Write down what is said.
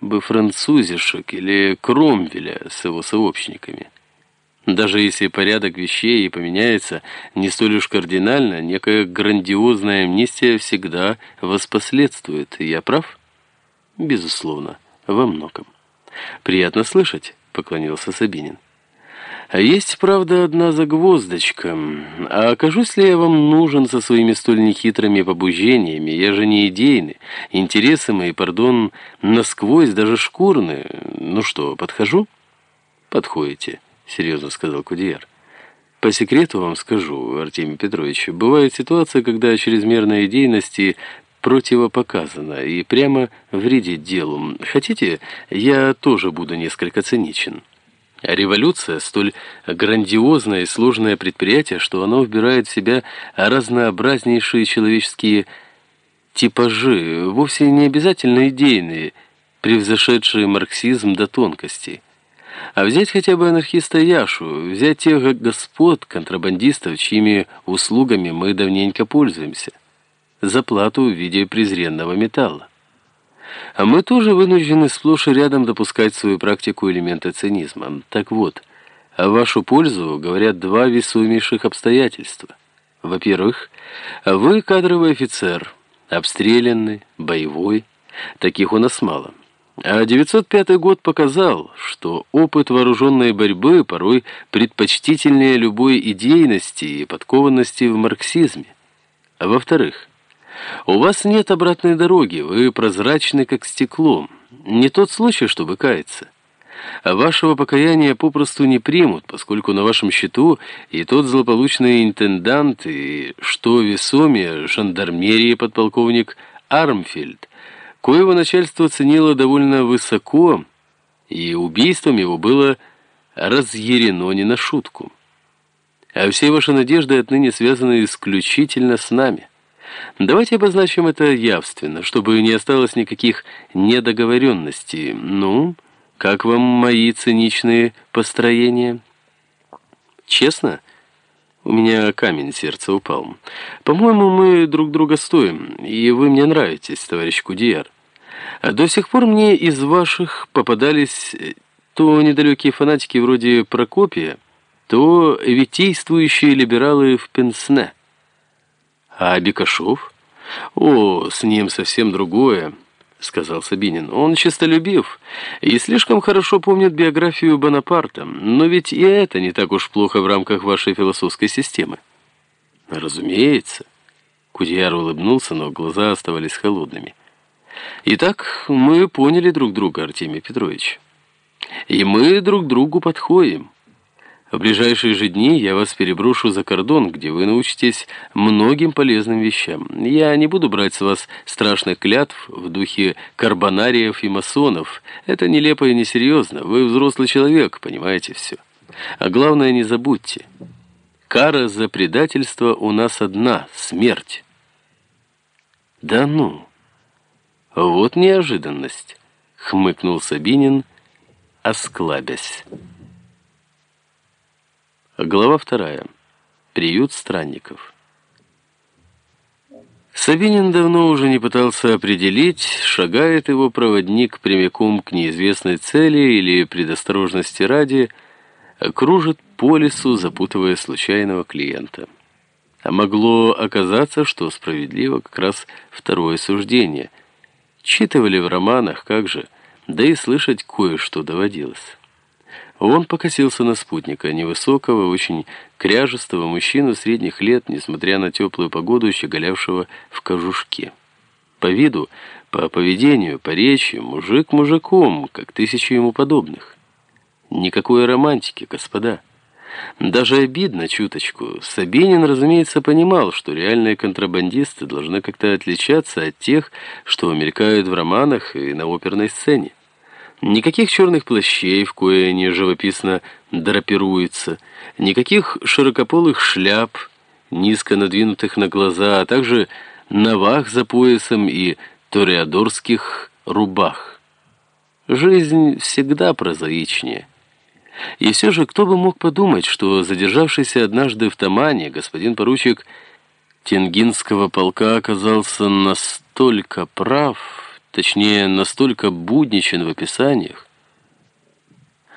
бы французишек или Кромвеля с его сообщниками. Даже если порядок вещей и поменяется не столь уж кардинально, некая грандиозная амнистия всегда воспоследствует. Я прав? Безусловно, во многом. Приятно слышать, поклонился Сабинин. Есть, правда, одна загвоздочка. А окажусь ли я вам нужен со своими столь нехитрыми побуждениями? Я же не идейный. Интересы мои, пардон, насквозь, даже шкурные. Ну что, подхожу? Подходите, серьезно сказал Кудияр. По секрету вам скажу, Артемий Петрович, бывает ситуация, когда чрезмерная идейность противопоказана и прямо вредит делу. Хотите, я тоже буду несколько циничен. Революция – столь грандиозное и сложное предприятие, что оно вбирает в себя разнообразнейшие человеческие типажи, вовсе не обязательно идейные, превзошедшие марксизм до тонкостей. А взять хотя бы анархиста Яшу, взять тех господ, контрабандистов, чьими услугами мы давненько пользуемся, за плату в виде презренного металла. А мы тоже вынуждены сплошь и рядом допускать свою практику элементы цинизма. Так вот, в вашу пользу говорят два весомейших обстоятельства. Во-первых, вы кадровый офицер, обстрелянный, боевой. Таких у нас мало. А 905 год показал, что опыт вооруженной борьбы порой предпочтительнее любой идейности и подкованности в марксизме. А во-вторых, у вас нет обратной дороги, вы прозрачны, как стекло. Не тот случай, чтобы каяться. А вашего покаяния попросту не примут, поскольку на вашем счету и тот злополучный интендант, и, что весомее, жандармерии подполковник Армфельд, коего начальство ценило довольно высоко, и убийством его было разъярено не на шутку. А все ваши надежды отныне связаны исключительно с нами. Давайте обозначим это явственно, чтобы не осталось никаких недоговоренностей. Ну, как вам мои циничные построения? Честно? У меня камень сердца упал. По-моему, мы друг друга стоим, и вы мне нравитесь, товарищ Кудияр. А до сих пор мне из ваших попадались то недалекие фанатики вроде Прокопия, то витействующие либералы в Пенсне. А Бекашов? О, с ним совсем другое, сказал Сабинин. Он честолюбив и слишком хорошо помнит биографию Бонапарта. Но ведь и это не так уж плохо в рамках вашей философской системы. Разумеется. Кудьяр улыбнулся, но глаза оставались холодными. Итак, мы поняли друг друга, Артемий Петрович. И мы друг другу подходим. В ближайшие же дни я вас переброшу за кордон, где вы научитесь многим полезным вещам. Я не буду брать с вас страшных клятв в духе карбонариев и масонов. Это нелепо и несерьезно. Вы взрослый человек, понимаете все. А главное, не забудьте. Кара за предательство у нас одна — смерть. Да ну! Вот неожиданность, — хмыкнул Сабинин, осклабясь. Глава вторая. Приют странников. Сабинин давно уже не пытался определить, шагает его проводник прямиком к неизвестной цели или предосторожности ради, кружит по лесу, запутывая случайного клиента. А могло оказаться, что справедливо как раз второе суждение. Читывали в романах, как же, да и слышать кое-что доводилось. Он покосился на спутника, невысокого, очень кряжестого мужчину средних лет, несмотря на теплую погоду, щеголявшего в кожушке. По виду, по поведению, по речи, мужик мужиком, как тысячи ему подобных. Никакой романтики, господа. Даже обидно чуточку. Сабинин, разумеется, понимал, что реальные контрабандисты должны как-то отличаться от тех, что мелькают в романах и на оперной сцене. Никаких черных плащей, в кое они живописно драпируются, никаких широкополых шляп, низко надвинутых на глаза, а также навах за поясом и тореадорских рубах. Жизнь всегда прозаичнее. И все же, кто бы мог подумать, что задержавшийся однажды в Тамане господин поручик Тенгинского полка оказался настолько прав, точнее, настолько будничен в описаниях,